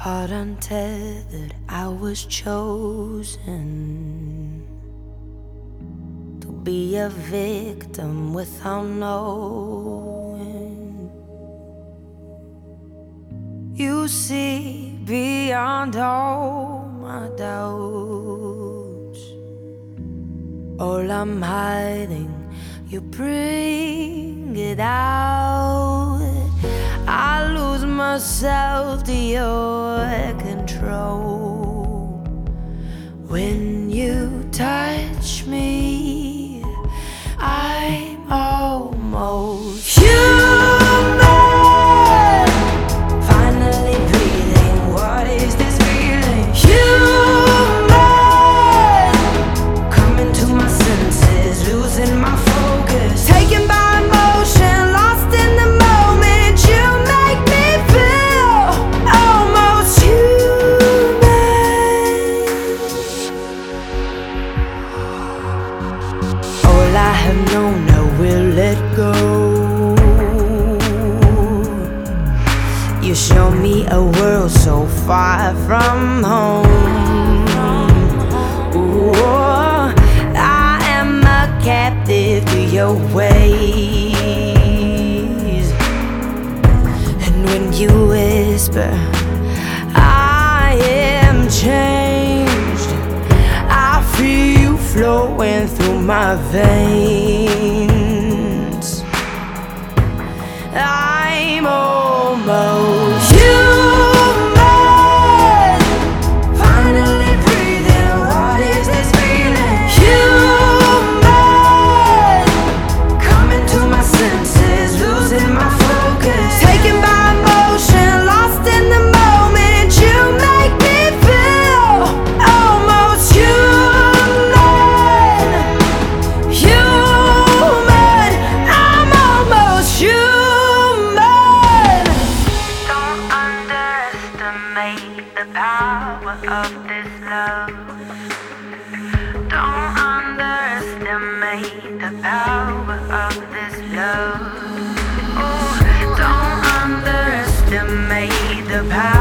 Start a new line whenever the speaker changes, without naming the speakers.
Heart untethered, I was chosen to be a victim without knowing. You see beyond all my doubts. All I'm hiding, you bring it out. I lose myself to your control. When you touch me, I'm almost human. All I have known, I will let go. You show me a world so far from home. Ooh, I am a captive to your ways. And when you whisper, my veins. the power of this love. Don't underestimate the power of this love. Oh, don't underestimate the power.